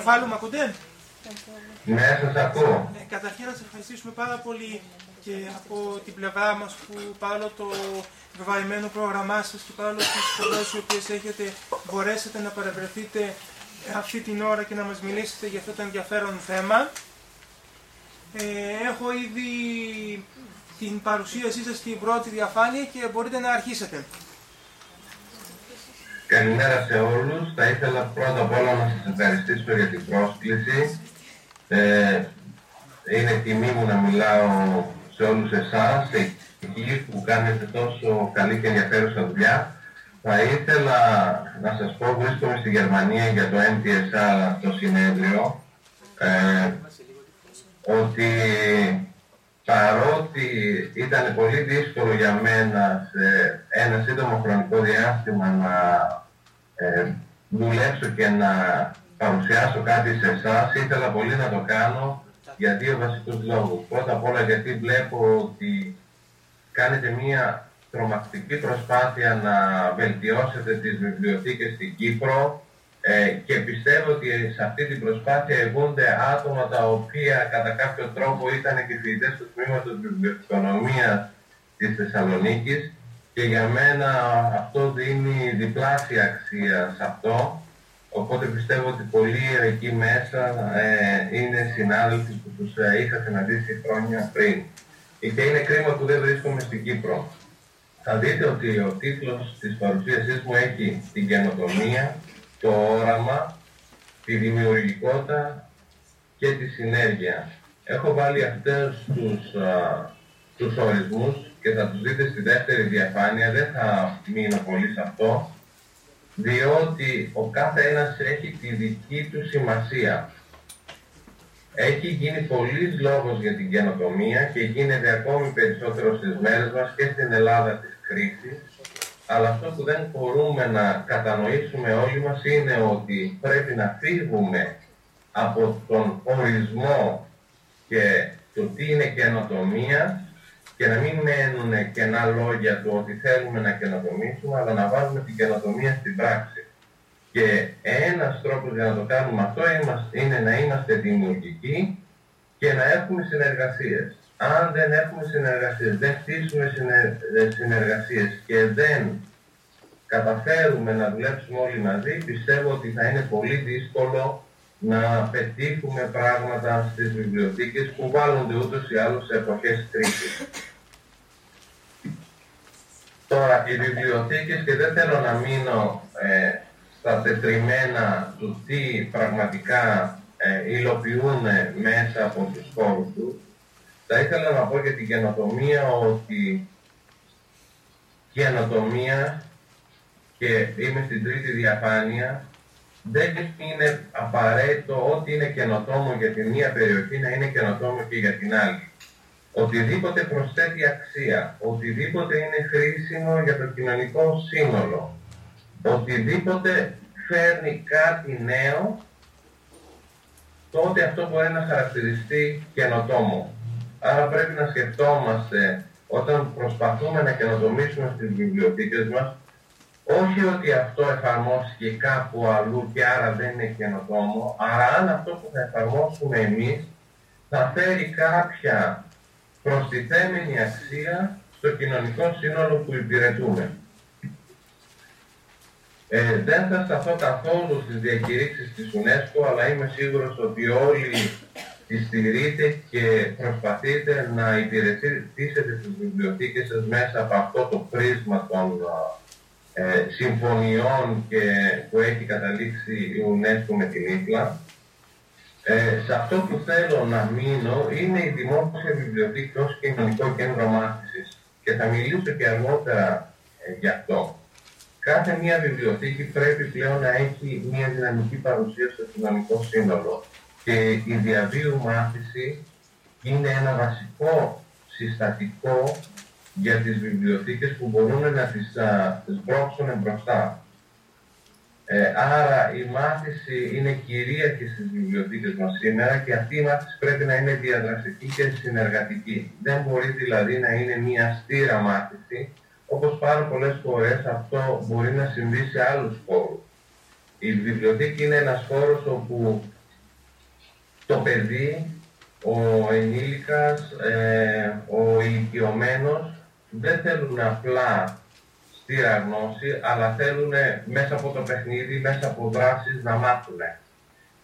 Κεφάλου, μ' ακούτε; Ναι, σας ακούω. Ε, καταρχήν να σας ευχαριστήσουμε πάρα πολύ και από την πλευρά μας που παρόλο το βεβαρημένο πρόγραμμά σας και παρόλο τις σχολές οι οποίες έχετε μπορέσετε να παρευρεθείτε αυτή την ώρα και να μας μιλήσετε για αυτό το ενδιαφέρον θέμα. Ε, έχω ήδη την παρουσίασή σας στην πρώτη διαφάνεια και μπορείτε να αρχίσετε. Καλημέρα σε όλους. Θα ήθελα πρώτα απ' όλα να σας ευχαριστήσω για την πρόσκληση. Ε, είναι τιμή μου να μιλάω σε όλους εσάς, εκεί που κάνετε τόσο καλή και ενδιαφέρουσα δουλειά. Θα ήθελα να σας πω, βρίσκομαι στη Γερμανία για το MTSR, το συνέδριο, ε, ότι παρότι ήταν πολύ δύσκολο για μένα σε ένα σύντομο χρονικό διάστημα να ε, δουλέψω και να παρουσιάσω κάτι σε εσάς, ήθελα πολύ να το κάνω για δύο βασικούς λόγους. Πρώτα απ' όλα γιατί βλέπω ότι κάνετε μία τρομακτική προσπάθεια να βελτιώσετε τις βιβλιοθήκες στην Κύπρο ε, και πιστεύω ότι σε αυτή την προσπάθεια εγούνται άτομα τα οποία κατά κάποιο τρόπο ήταν και φοιτητές του τμήματος βιβλιοθηκονομίας της Θεσσαλονίκης και για μένα αυτό δίνει διπλάσια αξία σε αυτό Οπότε πιστεύω ότι πολλοί εκεί μέσα ε, είναι συνάδελφοι που τους ε, είχα συναντήσει χρόνια πριν. Και είναι κρίμα που δεν βρίσκομαι στην Κύπρο. Θα δείτε ότι ο τίτλος της παρουσίασής μου έχει την καινοτομία, το όραμα, τη δημιουργικότητα και τη συνέργεια. Έχω βάλει αυτούς τους, α, τους ορισμούς και θα τους δείτε στη δεύτερη διαφάνεια, δεν θα μείνω πολύ σε αυτό διότι ο κάθε ένας έχει τη δική του σημασία. Έχει γίνει πολλής λόγος για την καινοτομία και γίνεται ακόμη περισσότερο στις μέρες μας και στην Ελλάδα της κρίσης, αλλά αυτό που δεν μπορούμε να κατανοήσουμε όλοι μας είναι ότι πρέπει να φύγουμε από τον ορισμό και το τι είναι καινοτομία και να μην μένουν κενά λόγια του ότι θέλουμε να καινοτομήσουμε, αλλά να βάλουμε την καινοτομία στην πράξη. Και ένας τρόπος για να το κάνουμε αυτό είναι να είμαστε δημιουργικοί και να έχουμε συνεργασίες. Αν δεν έχουμε συνεργασίες, δεν χτίσουμε συνεργασίες και δεν καταφέρουμε να δουλέψουμε όλοι μαζί, πιστεύω ότι θα είναι πολύ δύσκολο να πετύχουμε πράγματα στις βιβλιοθήκες που βάλλονται ούτως ή άλλως σε εποχές κρίσης. Τώρα, οι βιβλιοθήκες και δεν θέλω να μείνω ε, στα τετριμένα του τι πραγματικά ε, υλοποιούν μέσα από τους χώρους τους. Θα ήθελα να πω για την καινοτομία ότι καινοτομία και είμαι στην τρίτη διαφάνεια δεν είναι απαραίτητο ότι είναι καινοτόμο για τη μία περιοχή να είναι καινοτόμο και για την άλλη οτιδήποτε προσθέτει αξία, οτιδήποτε είναι χρήσιμο για το κοινωνικό σύνολο, οτιδήποτε φέρνει κάτι νέο, τότε αυτό μπορεί να χαρακτηριστεί καινοτόμο. Άρα πρέπει να σκεφτόμαστε όταν προσπαθούμε να καινοτομήσουμε στις βιβλιοθήκες μας, όχι ότι αυτό εφαρμόστηκε κάπου αλλού και άρα δεν είναι καινοτόμο, αλλά αν αυτό που θα εφαρμόσουμε εμείς θα φέρει κάποια προστιθέμενη αξία στο κοινωνικό σύνολο που υπηρετούμε. Ε, δεν θα σταθώ καθόλου στις διακηρύξεις της UNESCO, αλλά είμαι σίγουρος ότι όλοι τη στηρείτε και προσπαθείτε να υπηρετήσετε τις βιβλιοθήκες σας μέσα από αυτό το πρίσμα των ε, συμφωνιών και, που έχει καταλήξει η UNESCO με την ΙΠΛΑ. Ε, σε αυτό που θέλω να μείνω είναι η δημόσια βιβλιοθήκη ως κοινωνικό κέντρο μάθησης και θα μιλήσω και αργότερα ε, γι' αυτό. Κάθε μία βιβλιοθήκη πρέπει πλέον να έχει μία δυναμική παρουσία στο κοινωνικό σύνολο και η διαβίου μάθηση είναι ένα βασικό συστατικό για τις βιβλιοθήκες που μπορούν να τις, α, τις μπροστά. Ε, άρα η μάθηση είναι κυρίαρχη στις βιβλιοθήκες μας σήμερα και αυτή η μάθηση πρέπει να είναι διαδραστική και συνεργατική. Δεν μπορεί δηλαδή να είναι μια στήρα μάθηση, όπως πάρα πολλές φορές αυτό μπορεί να συμβεί σε άλλους χώρους. Η βιβλιοθήκη είναι ένας χώρος όπου το παιδί, ο ενήλικας, ε, ο ηλικιωμένος δεν θέλουν απλά στήρα γνώση, αλλά θέλουν μέσα από το παιχνίδι, μέσα από δράσεις να μάθουν.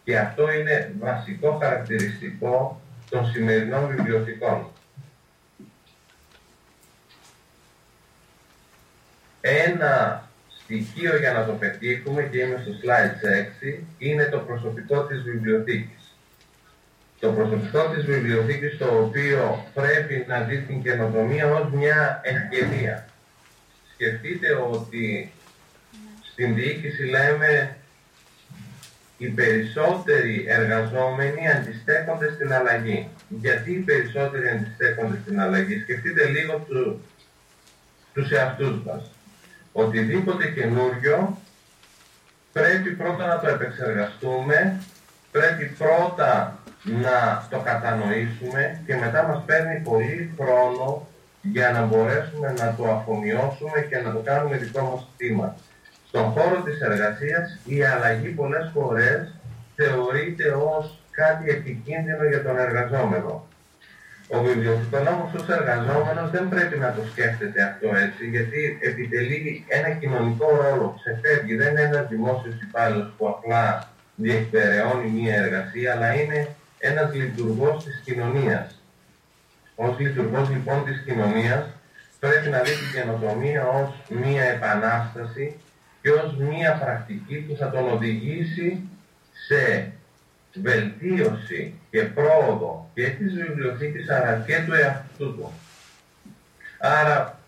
Και αυτό είναι βασικό χαρακτηριστικό των σημερινών βιβλιοθηκών. Ένα στοιχείο για να το πετύχουμε και είμαι στο slide 6 είναι το προσωπικό της βιβλιοθήκης. Το προσωπικό της βιβλιοθήκης το οποίο πρέπει να δει την καινοτομία ως μια ευκαιρία. Σκεφτείτε ότι στην διοίκηση λέμε οι περισσότεροι εργαζόμενοι αντιστέκονται στην αλλαγή. Γιατί οι περισσότεροι αντιστέκονται στην αλλαγή; Σκεφτείτε λίγο του, τους εαυτούς μας. Οτιδήποτε καινούριο πρέπει πρώτα να το επεξεργαστούμε, πρέπει πρώτα να το κατανοήσουμε και μετά μας παίρνει πολύ χρόνο για να μπορέσουμε να το αφομοιώσουμε και να το κάνουμε δικό μας θύμα. Στον χώρο της εργασίας η αλλαγή πολλές φορές θεωρείται ως κάτι επικίνδυνο για τον εργαζόμενο. Ο βιβλιοθηκονόμος ως εργαζόμενος δεν πρέπει να το σκέφτεται αυτό έτσι, γιατί επιτελεί ένα κοινωνικό ρόλο, ξεφεύγει, δεν είναι ένας δημόσιος υπάλληλος που απλά διεκπεραιώνει μία εργασία, αλλά είναι ένας λειτουργός της κοινωνίας. Ως λειτουργός λοιπόν της κοινωνίας πρέπει να δει την καινοτομία ως μία επανάσταση και ως μία πρακτική που θα τον οδηγήσει σε βελτίωση και πρόοδο και της βιβλιοθήκης αλλά και του εαυτού του. Άρα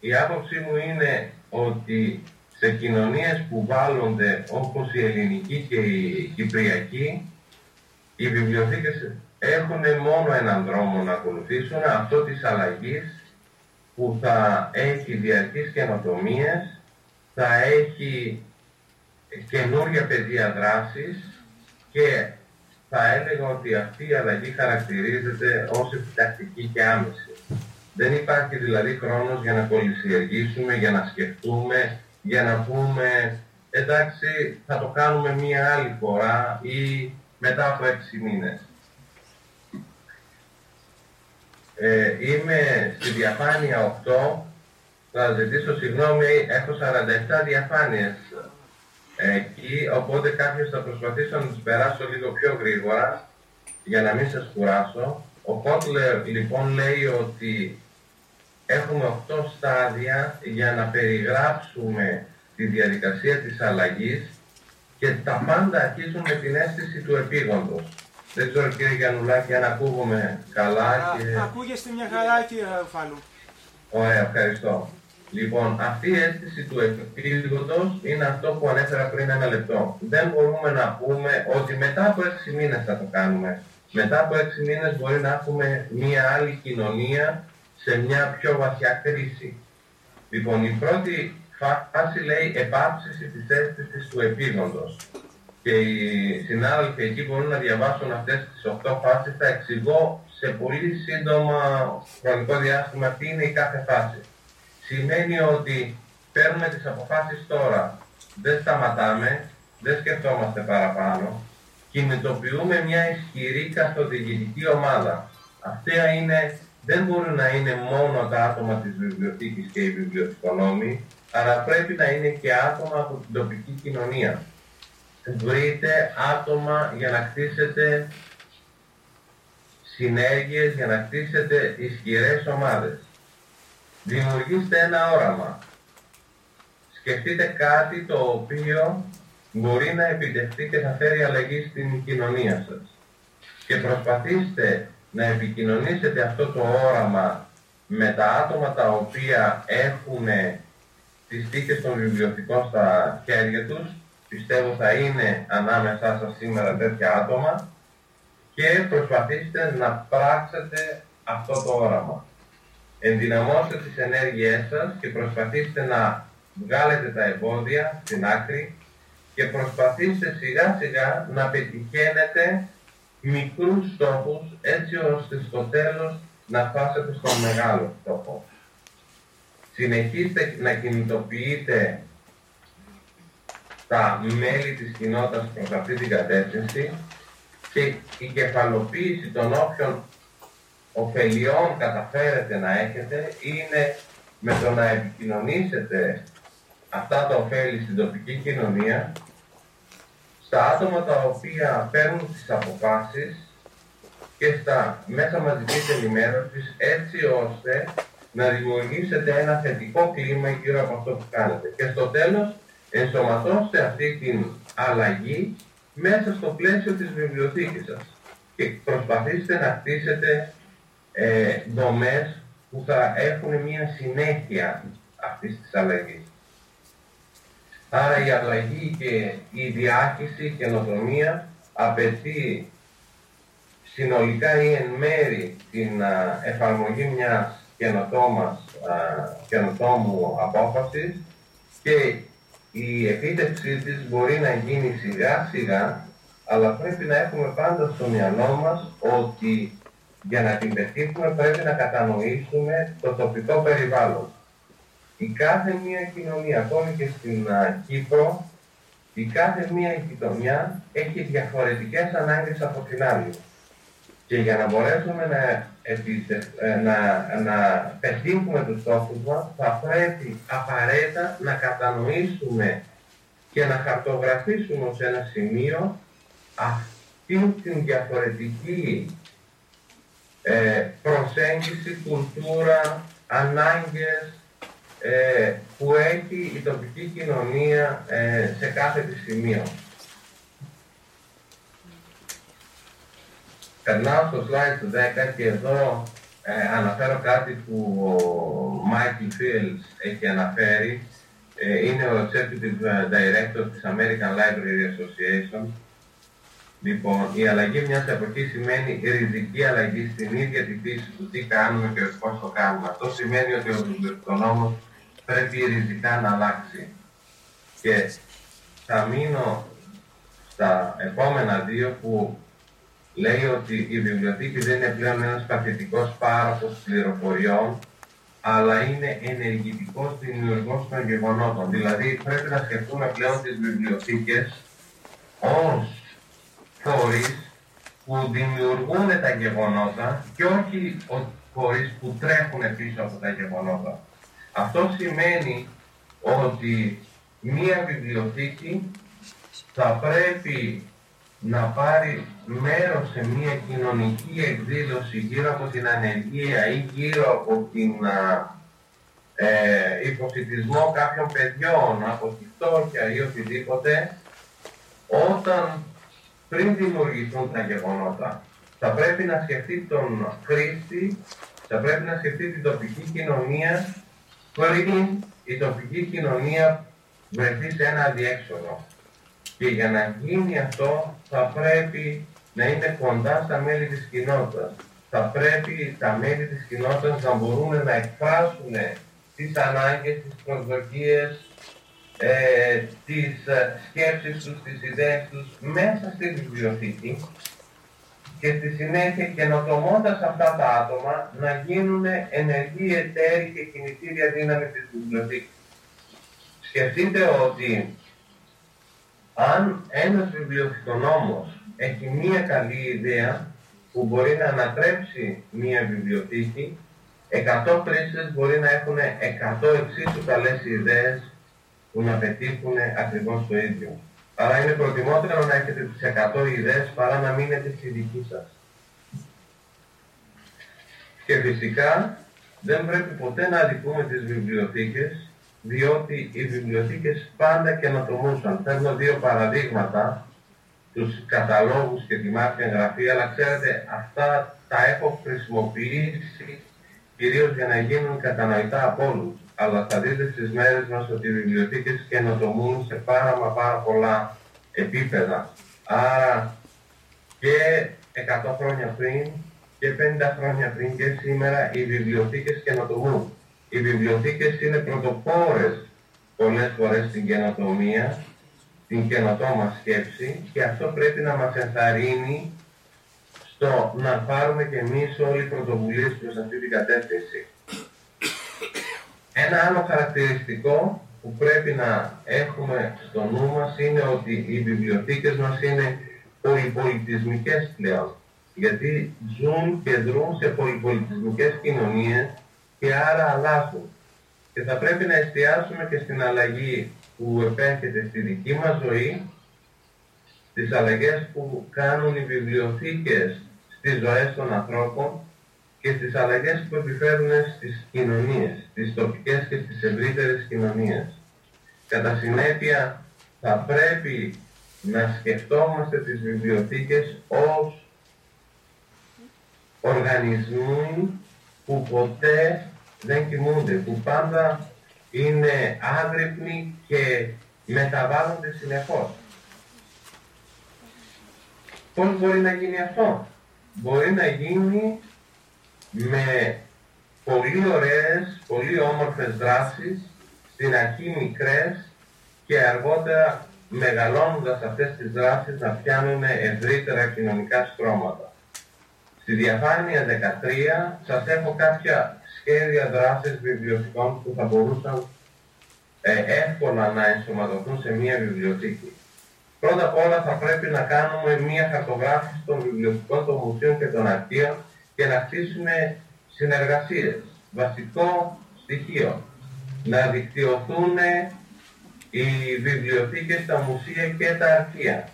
η άποψή μου είναι ότι σε κοινωνίες που βάλλονται όπως η ελληνική και η κυπριακή οι βιβλιοθήκες έχουν μόνο έναν δρόμο να ακολουθήσουν, αυτό της αλλαγής που θα έχει διαρκείς καινοτομίες, θα έχει καινούργια πεδία δράσης και θα έλεγα ότι αυτή η αλλαγή χαρακτηρίζεται ως επιτακτική και άμεση. Δεν υπάρχει δηλαδή χρόνος για να κολλησιεργήσουμε, για να σκεφτούμε, για να πούμε εντάξει θα το κάνουμε μία άλλη φορά ή μετά από έξι μήνες. Ε, είμαι στη διαφάνεια 8, θα ζητήσω συγγνώμη, έχω 47 διαφάνειες εκεί, οπότε κάποιος θα προσπαθήσω να τις περάσω λίγο πιο γρήγορα για να μην σας κουράσω. Ο Κότλερ λοιπόν λέει ότι έχουμε 8 στάδια για να περιγράψουμε τη διαδικασία της αλλαγής και τα πάντα αρχίζουν με την αίσθηση του επίγοντος. Δεν ξέρω κύριε Γιαννουλάκη αν ακούγομαι καλά. Α, και... Ακούγεστε μια χαρά κύριε Ρουφάλου. Ωραία, ευχαριστώ. Λοιπόν, αυτή η αίσθηση του επίγοντος είναι αυτό που ανέφερα πριν ένα λεπτό. Δεν μπορούμε να πούμε ότι μετά από έξι μήνες θα το κάνουμε. Μετά από έξι μήνες μπορεί να έχουμε μια άλλη κοινωνία σε μια πιο βαθιά κρίση. Λοιπόν, η πρώτη φάση λέει επάψηση της αίσθησης του επίγοντος. Και οι συνάδελφοι εκεί μπορούν να διαβάσουν αυτές τις 8 φάσεις. Θα εξηγώ σε πολύ σύντομα χρονικό διάστημα τι είναι η κάθε φάση σημαίνει ότι παίρνουμε τις αποφάσεις τώρα. Δεν σταματάμε, δεν σκεφτόμαστε παραπάνω. Κινητοποιούμε μια ισχυρή καθοδηγητική ομάδα. Αυτά είναι, δεν μπορούν να είναι μόνο τα άτομα της βιβλιοθήκης και οι βιβλιοθηκονόμοι, αλλά πρέπει να είναι και άτομα από την τοπική κοινωνία. Βρείτε άτομα για να χτίσετε συνέργειες, για να χτίσετε ισχυρές ομάδες. Δημιουργήστε ένα όραμα. Σκεφτείτε κάτι το οποίο μπορεί να επιτευχθεί και θα φέρει αλλαγή στην κοινωνία σας. Και προσπαθήστε να επικοινωνήσετε αυτό το όραμα με τα άτομα τα οποία έχουν τις τύχες των βιβλιοθηκών στα χέρια τους. Πιστεύω θα είναι ανάμεσά σας σήμερα τέτοια άτομα και προσπαθήστε να πράξετε αυτό το όραμα. Ενδυναμώστε τις ενέργειές σας και προσπαθήστε να βγάλετε τα εμπόδια στην άκρη και προσπαθήστε σιγά σιγά να πετυχαίνετε μικρούς στόχους έτσι ώστε στο τέλος να φτάσετε στον μεγάλο στόχο. Συνεχίστε να κινητοποιείτε τα μέλη της κοινότητας προς αυτή την κατεύθυνση. και η κεφαλοποίηση των όποιων ωφελιών καταφέρετε να έχετε είναι με το να επικοινωνήσετε αυτά τα ωφέλη στην τοπική κοινωνία στα άτομα τα οποία παίρνουν τις αποφάσεις και στα μέσα μαζικής ενημέρωσης έτσι ώστε να δημιουργήσετε ένα θετικό κλίμα γύρω από αυτό που κάνετε. Και στο τέλος ενσωματώστε αυτή την αλλαγή μέσα στο πλαίσιο της βιβλιοθήκης σας και προσπαθήστε να χτίσετε ε, δομές που θα έχουν μια συνέχεια αυτής της αλλαγής. Άρα η αλλαγή και η διάχυση, η καινοτομία απαιτεί συνολικά ή εν μέρη την εφαρμογή μιας καινοτόμας, καινοτόμου απόφασης και η επίτευξή της μπορεί να γίνει σιγά σιγά αλλά πρέπει να έχουμε πάντα στο μυαλό μας ότι για να την πετύχουμε πρέπει να κατανοήσουμε το τοπικό περιβάλλον. Η κάθε μία κοινωνία, ακόμη και στην Κύπρο, η κάθε μία γειτονιά έχει διαφορετικές ανάγκες από την άλλη. Και για να μπορέσουμε να, ε, να, να πετύχουμε τους στόχους μας, θα πρέπει απαραίτητα να κατανοήσουμε και να χαρτογραφήσουμε σε ένα σημείο αυτή την διαφορετική ε, προσέγγιση, κουλτούρα, ανάγκες ε, που έχει η τοπική κοινωνία ε, σε κάθε τη σημείο. Περνάω στο slide του 10 και εδώ ε, αναφέρω κάτι που ο Michael Fields έχει αναφέρει. Ε, είναι ο Executive Director της American Library Association. Λοιπόν, η αλλαγή μιας εποχής σημαίνει ριζική αλλαγή στην ίδια τη φύση του τι κάνουμε και πώς το κάνουμε. Αυτό σημαίνει ότι ο βιβλιοθηκονόμος πρέπει ριζικά να αλλάξει. Και θα μείνω στα επόμενα δύο που λέει ότι η βιβλιοθήκη δεν είναι πλέον ένας παθητικός πάροχος πληροφοριών, αλλά είναι ενεργητικός δημιουργός των γεγονότων. Δηλαδή πρέπει να σκεφτούμε πλέον τις βιβλιοθήκες ως φορείς που δημιουργούν τα γεγονότα και όχι φορείς που τρέχουν πίσω από τα γεγονότα. Αυτό σημαίνει ότι μία βιβλιοθήκη θα πρέπει να πάρει μέρος σε μια κοινωνική εκδήλωση γύρω από την ανεργία ή γύρω από την ε, υποσυτισμό κάποιων παιδιών, από τη φτώχεια ή οτιδήποτε, όταν πριν δημιουργηθούν τα γεγονότα, θα πρέπει να σκεφτεί τον χρήστη, θα πρέπει να σκεφτεί την τοπική κοινωνία πριν η τοπική κοινωνία βρεθεί σε ένα διέξοδο. Και για να γίνει αυτό θα πρέπει να είναι κοντά στα μέλη της κοινότητας. Θα πρέπει τα μέλη της κοινότητας να μπορούν να εκφράσουν τις ανάγκες, τις προσδοκίες, ε, τις ε, σκέψεις τους, τις ιδέες τους μέσα στη βιβλιοθήκη και στη συνέχεια καινοτομώντας αυτά τα άτομα να γίνουν ενεργοί εταίροι και κινητήρια δύναμη της βιβλιοθήκης. Σκεφτείτε ότι αν ένας βιβλιοθηκονόμος έχει μία καλή ιδέα που μπορεί να ανατρέψει μία βιβλιοθήκη, 100 χρήστες μπορεί να έχουν 100 εξίσου καλές ιδέες που να πετύχουν ακριβώς το ίδιο. Άρα είναι προτιμότερο να έχετε τις 100 ιδέες παρά να μείνετε στη δική σας. Και φυσικά δεν πρέπει ποτέ να αδικούμε τις βιβλιοθήκες, διότι οι βιβλιοθήκες πάντα καινοτομούσαν. Θέλω δύο παραδείγματα, τους καταλόγους και τη μάτια εγγραφή, αλλά ξέρετε αυτά τα έχω χρησιμοποιήσει κυρίως για να γίνουν κατανοητά από όλους αλλά θα δείτε στις μέρες μας ότι οι βιβλιοθήκες καινοτομούν σε πάρα μα πάρα πολλά επίπεδα. Άρα και 100 χρόνια πριν και 50 χρόνια πριν και σήμερα οι βιβλιοθήκες καινοτομούν. Οι βιβλιοθήκες είναι πρωτοπόρες πολλές φορές στην καινοτομία, την καινοτόμα σκέψη και αυτό πρέπει να μας ενθαρρύνει στο να πάρουμε και εμείς όλοι οι πρωτοβουλίες προς αυτή την κατεύθυνση. Ένα άλλο χαρακτηριστικό που πρέπει να έχουμε στο νου μας είναι ότι οι βιβλιοθήκες μας είναι πολυπολιτισμικές πλέον. Γιατί ζουν και δρούν σε πολυπολιτισμικές κοινωνίες και άρα αλλάζουν. Και θα πρέπει να εστιάσουμε και στην αλλαγή που επέρχεται στη δική μας ζωή, στις αλλαγές που κάνουν οι βιβλιοθήκες στις ζωές των ανθρώπων και στις αλλαγές που επιφέρουν στις κοινωνίες, στις τοπικές και στις ευρύτερες κοινωνίες. Κατά συνέπεια, θα πρέπει να σκεφτόμαστε τις βιβλιοθήκες ως οργανισμοί που ποτέ δεν κοιμούνται, που πάντα είναι άγρυπνοι και μεταβάλλονται συνεχώς. Πώς μπορεί να γίνει αυτό; Μπορεί να γίνει με πολύ ωραίες, πολύ όμορφες δράσεις, στην αρχή μικρές και αργότερα μεγαλώνοντας αυτές τις δράσεις να πιάνουν ευρύτερα κοινωνικά στρώματα. Στη διαφάνεια 13 σας έχω κάποια σχέδια δράσης βιβλιοθηκών που θα μπορούσαν ε, εύκολα να ενσωματωθούν σε μια βιβλιοθήκη. Πρώτα απ' όλα θα πρέπει να κάνουμε μια χαρτογράφηση των βιβλιοθηκών, των μουσείων και των αρχείων και να χτίσουμε συνεργασίες. Βασικό στοιχείο. Να δικτυωθούν οι βιβλιοθήκες, τα μουσεία και τα αρχεία.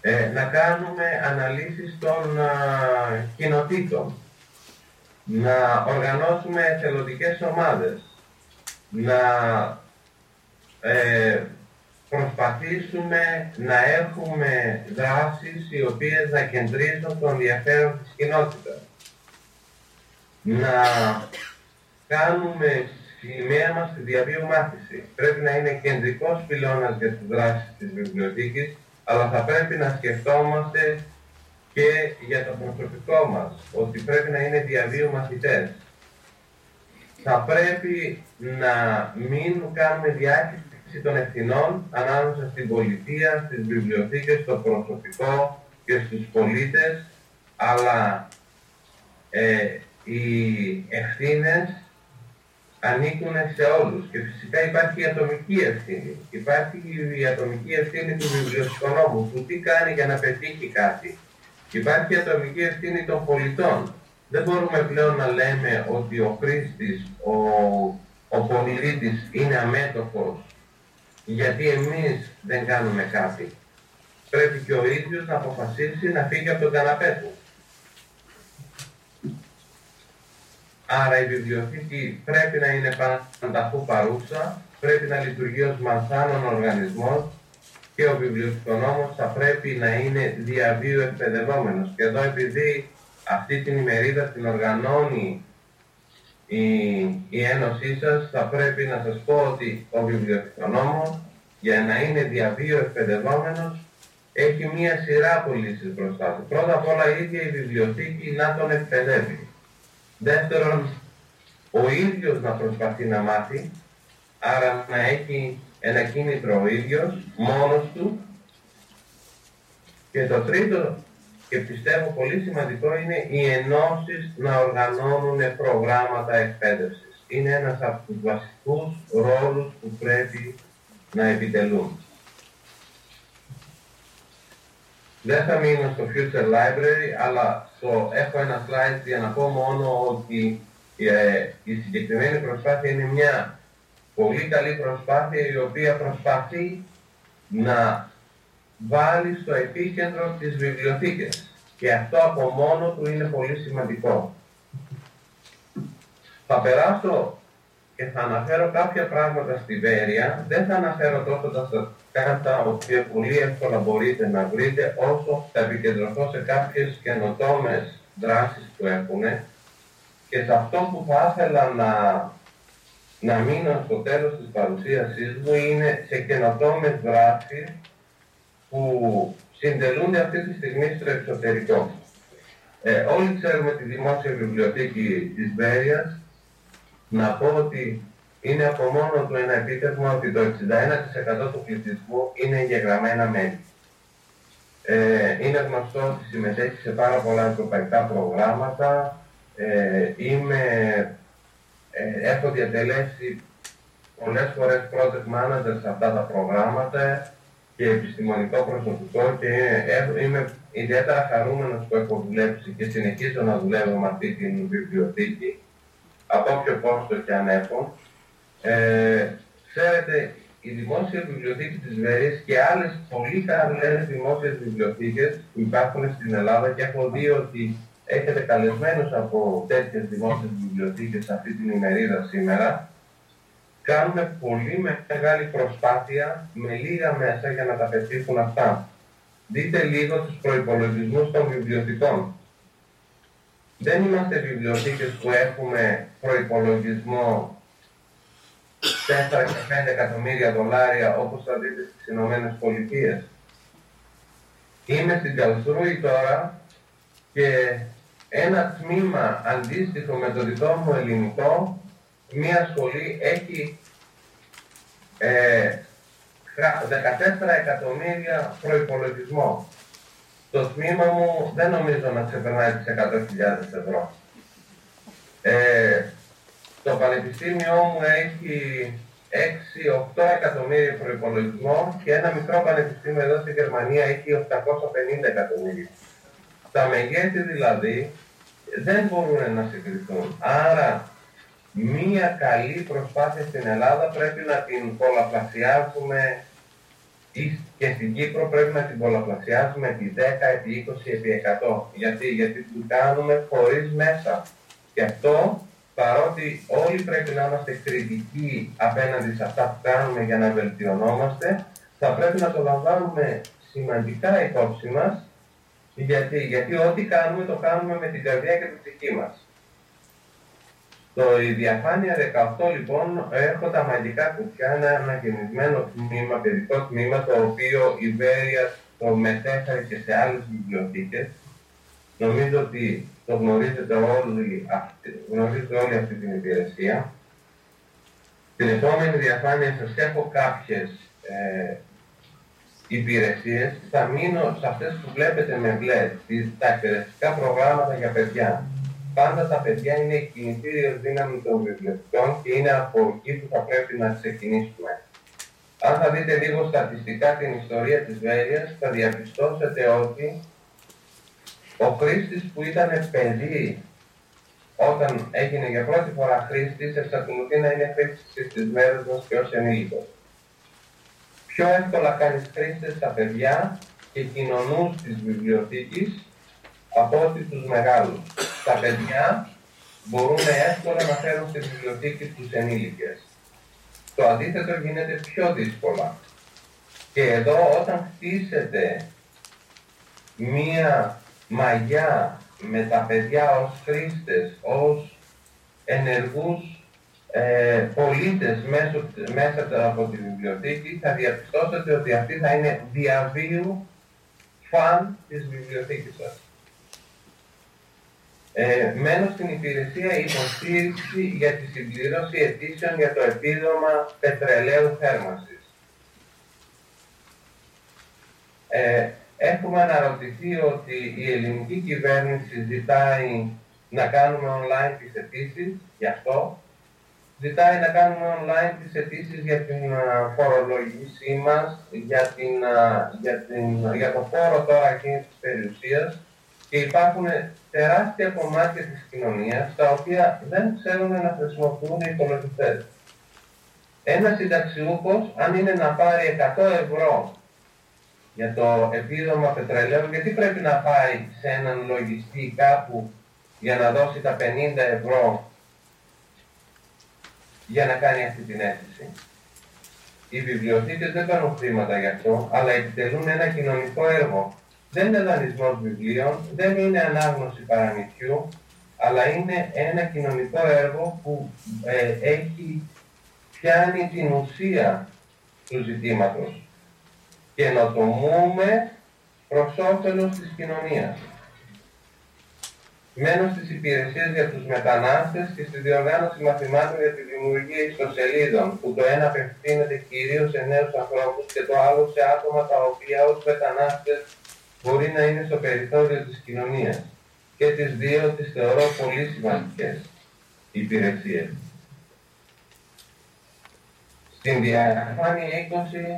Ε, να κάνουμε αναλύσεις των α, κοινοτήτων. Να οργανώσουμε εθελοντικές ομάδες. Να ε, προσπαθήσουμε να έχουμε δράσεις οι οποίες να κεντρίζουν τον ενδιαφέρον της κοινότητας. Να κάνουμε στη σημαία μας τη διαβίου μάθηση. Πρέπει να είναι κεντρικός πυλώνας για τις δράσεις της βιβλιοθήκης, αλλά θα πρέπει να σκεφτόμαστε και για το προσωπικό μας, ότι πρέπει να είναι διαβίου μαθητές. Θα πρέπει να μην κάνουμε διάχυση των ευθυνών ανάμεσα στην πολιτεία, στις βιβλιοθήκες, στο προσωπικό και στους πολίτες, αλλά ε, οι ευθύνες ανήκουν σε όλους και φυσικά υπάρχει η ατομική ευθύνη. Υπάρχει η ατομική ευθύνη του βιβλιοθηκονόμου που τι κάνει για να πετύχει κάτι. Υπάρχει η ατομική ευθύνη των πολιτών. Δεν μπορούμε πλέον να λέμε ότι ο χρήστης, ο, ο πολίτης είναι αμέτωχος γιατί εμείς δεν κάνουμε κάτι. Πρέπει και ο ίδιος να αποφασίσει να φύγει από τον καναπέ του. Άρα η βιβλιοθήκη πρέπει να είναι πανταχού παρούσα, πρέπει να λειτουργεί ως μαθάνων οργανισμός και ο βιβλιοθηκονόμος θα πρέπει να είναι διαβίου εκπαιδευόμενος. Και εδώ επειδή αυτή την ημερίδα την οργανώνει η, η ένωσή σας, θα πρέπει να σας πω ότι ο βιβλιοθηκονόμος για να είναι διαβίου εκπαιδευόμενος έχει μία σειρά από λύσεις μπροστά του. Πρώτα απ' όλα η ίδια η βιβλιοθήκη να τον εκπαιδεύει. Δεύτερον, ο ίδιος να προσπαθεί να μάθει, άρα να έχει ένα κίνητρο ο ίδιος, μόνος του. Και το τρίτο, και πιστεύω πολύ σημαντικό, είναι οι ενώσεις να οργανώνουν προγράμματα εκπαίδευσης. Είναι ένας από τους βασικούς ρόλους που πρέπει να επιτελούν. Δεν θα μείνω στο Future Library, αλλά στο, έχω ένα slide για να πω μόνο ότι ε, η συγκεκριμένη προσπάθεια είναι μια πολύ καλή προσπάθεια η οποία προσπαθεί να βάλει στο επίκεντρο τις βιβλιοθήκες. Και αυτό από μόνο του είναι πολύ σημαντικό. Θα περάσω και θα αναφέρω κάποια πράγματα στη Βέρεια. Δεν θα αναφέρω τόσο τα στατικά τα οποία πολύ εύκολα μπορείτε να βρείτε, όσο θα επικεντρωθώ σε κάποιες καινοτόμες δράσεις που έχουν. Και σε αυτό που θα ήθελα να, να μείνω στο τέλος της παρουσίασής μου είναι σε καινοτόμες δράσεις που συντελούνται αυτή τη στιγμή στο εξωτερικό. Ε, όλοι ξέρουμε τη Δημόσια Βιβλιοθήκη της Βέρειας, να πω ότι είναι από μόνο του ένα επίτευγμα ότι το 61% του πληθυσμού είναι εγγεγραμμένα μέλη. Ε, είναι γνωστό ότι συμμετέχει σε πάρα πολλά ευρωπαϊκά προγράμματα. Ε, είμαι, ε, έχω διατελέσει πολλές φορές project manager σε αυτά τα προγράμματα και επιστημονικό προσωπικό και είμαι ιδιαίτερα χαρούμενος που έχω δουλέψει και συνεχίζω να δουλεύω με αυτή την βιβλιοθήκη από όποιο πόστο και αν έχω. Ε, ξέρετε, η Δημόσια Βιβλιοθήκη της Βέρειας και άλλες πολύ καλές δημόσιες βιβλιοθήκες που υπάρχουν στην Ελλάδα και έχω δει ότι έχετε καλεσμένους από τέτοιες δημόσιες βιβλιοθήκες σε αυτή την ημερίδα σήμερα, κάνουν πολύ μεγάλη προσπάθεια με λίγα μέσα για να τα πετύχουν αυτά. Δείτε λίγο τους προϋπολογισμούς των βιβλιοθηκών. Δεν είμαστε βιβλιοθήκες που έχουμε προϋπολογισμό 4 και 5 εκατομμύρια δολάρια όπως θα δείτε στις Ηνωμένες Πολιτείες. Είμαι στην Καλσρούη τώρα και ένα τμήμα αντίστοιχο με το δικό μου ελληνικό, μία σχολή έχει ε, 14 εκατομμύρια προϋπολογισμό. Το τμήμα μου δεν νομίζω να ξεπερνάει τις 100.000 ευρώ. Ε, το πανεπιστήμιό μου έχει 6-8 εκατομμύρια προπολογισμό και ένα μικρό πανεπιστήμιο εδώ στη Γερμανία έχει 850 εκατομμύρια. Τα μεγέθη δηλαδή δεν μπορούν να συγκριθούν. Άρα μία καλή προσπάθεια στην Ελλάδα πρέπει να την πολλαπλασιάσουμε και στην Κύπρο πρέπει να την πολλαπλασιάσουμε επί 10, επί 20, επί 100. Γιατί, γιατί την κάνουμε χωρίς μέσα. Και αυτό παρότι όλοι πρέπει να είμαστε κριτικοί απέναντι σε αυτά που κάνουμε για να βελτιωνόμαστε, θα πρέπει να το λαμβάνουμε σημαντικά υπόψη μας, γιατί, γιατί ό,τι κάνουμε το κάνουμε με την καρδιά και την ψυχή μας. Το η διαφάνεια 18 λοιπόν έχω τα μαγικά κουτιά, ένα αναγεννησμένο τμήμα, παιδικό τμήμα, το οποίο η Βέρεια το μετέφερε και σε άλλες βιβλιοθήκες. Νομίζω ότι το γνωρίζετε όλοι, γνωρίζετε όλη αυτή την υπηρεσία. Την επόμενη διαφάνεια σας έχω κάποιες ε, υπηρεσίες. Θα μείνω σε αυτές που βλέπετε με μπλε, τα εκπαιδευτικά προγράμματα για παιδιά. Πάντα τα παιδιά είναι η κινητήριος δύναμη των βιβλιοθηκών και είναι από εκεί που θα πρέπει να ξεκινήσουμε. Αν θα δείτε λίγο στατιστικά την ιστορία της Βέρειας, θα διαπιστώσετε ότι ο χρήστης που ήταν παιδί όταν έγινε για πρώτη φορά χρήστης, εξακολουθεί να είναι χρήστης στις μέρες μας και ως ενήλικος. Πιο εύκολα κάνεις χρήστες στα παιδιά και κοινωνούς της βιβλιοθήκης από ότι τους μεγάλους. Τα παιδιά μπορούν εύκολα να φέρουν στη βιβλιοθήκη τους ενήλικες. Το αντίθετο γίνεται πιο δύσκολα. Και εδώ όταν χτίσετε μία μαγιά με τα παιδιά ως χρήστες, ως ενεργούς ε, πολίτες μέσω, μέσα από τη βιβλιοθήκη, θα διαπιστώσετε ότι αυτή θα είναι διαβίου φαν της βιβλιοθήκης σας. Ε, μένω στην υπηρεσία υποστήριξη για τη συμπληρώση αιτήσεων για το επίδομα πετρελαίου θέρμανσης. Ε, Έχουμε αναρωτηθεί ότι η ελληνική κυβέρνηση ζητάει να κάνουμε online τις αιτήσεις, γι' αυτό. Ζητάει να κάνουμε online τις αιτήσεις για την φορολογήσή μας, για, την, για, την, για το φόρο τώρα εκείνης της περιουσίας και υπάρχουν τεράστια κομμάτια της κοινωνίας τα οποία δεν ξέρουν να χρησιμοποιούν οι υπολογιστές. Ένας συνταξιούχος, αν είναι να πάρει 100 ευρώ για το επίδομα πετρελαίου, γιατί πρέπει να πάει σε έναν λογιστή κάπου για να δώσει τα 50 ευρώ για να κάνει αυτή την αίσθηση. Οι βιβλιοθήκες δεν παίρνουν χρήματα γι' αυτό, αλλά επιτελούν ένα κοινωνικό έργο. Δεν είναι δανεισμός βιβλίων, δεν είναι ανάγνωση παραμυθιού, αλλά είναι ένα κοινωνικό έργο που ε, έχει πιάνει την ουσία του ζητήματος καινοτομούμε προς όφελος της κοινωνίας. Μένω στις υπηρεσίες για τους μετανάστες και στη διοργάνωση μαθημάτων για τη δημιουργία ιστοσελίδων, που το ένα απευθύνεται κυρίως σε νέους ανθρώπους και το άλλο σε άτομα τα οποία ως μετανάστες μπορεί να είναι στο περιθώριο της κοινωνίας. Και τις δύο τις θεωρώ πολύ σημαντικές υπηρεσίες. Στην διαφάνεια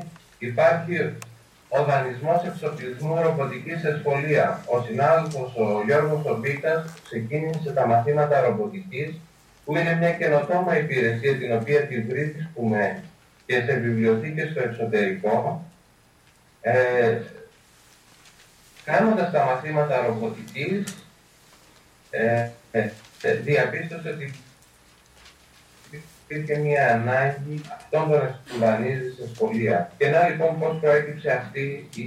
20 υπάρχει ο δανεισμός εξοπλισμού ρομποτικής σε σχολεία. Ο συνάδελφος ο Γιώργος Ομπίκας ξεκίνησε τα μαθήματα ρομποτικής που είναι μια καινοτόμα υπηρεσία την οποία τη βρίσκουμε και σε βιβλιοθήκες στο εξωτερικό. Ε, κάνοντας τα μαθήματα ρομποτικής ε, ε, ε διαπίστωσε ότι υπήρχε μια ανάγκη αυτών των εξουμπανίζει σε σχολεία. Και να λοιπόν πώς προέκυψε αυτή η,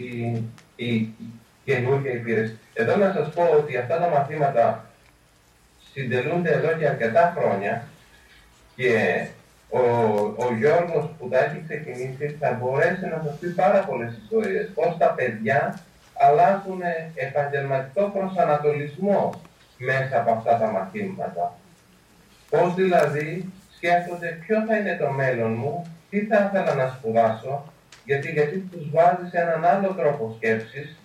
η, η καινούργια υπηρεσία. Εδώ να σας πω ότι αυτά τα μαθήματα συντελούνται εδώ και αρκετά χρόνια και ο, ο Γιώργος που τα έχει ξεκινήσει θα μπορέσει να σας πει πάρα πολλές ιστορίες. Πώς τα παιδιά αλλάζουν επαγγελματικό προσανατολισμό μέσα από αυτά τα μαθήματα. Πώς δηλαδή σκέφτονται ποιο θα είναι το μέλλον μου, τι θα ήθελα να σπουδάσω, γιατί, γιατί τους βάζει σε έναν άλλο τρόπο σκέψης,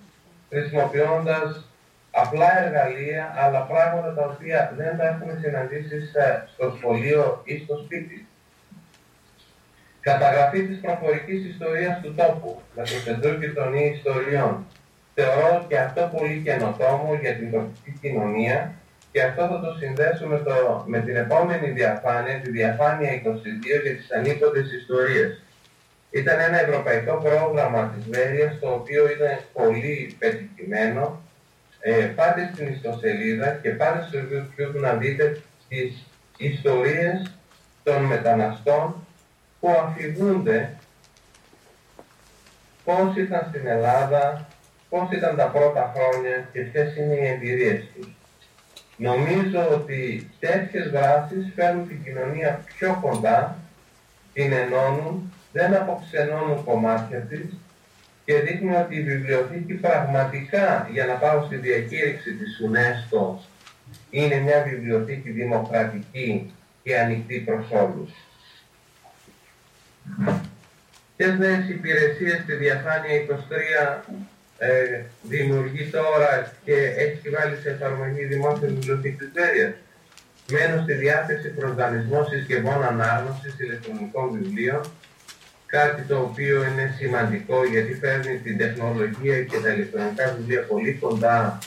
χρησιμοποιώντας απλά εργαλεία, αλλά πράγματα τα οποία δεν τα έχουμε συναντήσει στο σχολείο ή στο σπίτι. Καταγραφή της προφορικής ιστορίας του τόπου, με το κεντρούκι των ιστοριών. Θεωρώ και αυτό πολύ καινοτόμο για την τοπική κοινωνία και αυτό θα το συνδέσω με, το, με την επόμενη διαφάνεια, τη διαφάνεια 22 για τις ανίποτες ιστορίες. Ήταν ένα ευρωπαϊκό πρόγραμμα της Βέρειας, το οποίο ήταν πολύ πετυχημένο. Ε, πάτε στην ιστοσελίδα και πάτε στο YouTube να δείτε τις ιστορίες των μεταναστών που αφηγούνται πώς ήταν στην Ελλάδα, πώς ήταν τα πρώτα χρόνια και ποιες είναι οι εμπειρίες τους. Νομίζω ότι τέτοιες δράσεις φέρνουν την κοινωνία πιο κοντά, την ενώνουν, δεν αποξενώνουν κομμάτια της και δείχνουν ότι η βιβλιοθήκη πραγματικά, για να πάω στη διακήρυξη της UNESCO, είναι μια βιβλιοθήκη δημοκρατική και ανοιχτή προς όλους. Ποιες νέες υπηρεσίες στη διαφάνεια 23 ε, δημιουργείς τώρα και έχεις βάλεις σε εφαρμογή δημόσια βιβλιοθήκη της Βέρειας. Μένω στη διάθεση προς δανεισμό συσκευών ανάγνωσης ηλεκτρονικών βιβλίων, κάτι το οποίο είναι σημαντικό γιατί φέρνει την τεχνολογία και τα ηλεκτρονικά βιβλία πολύ κοντά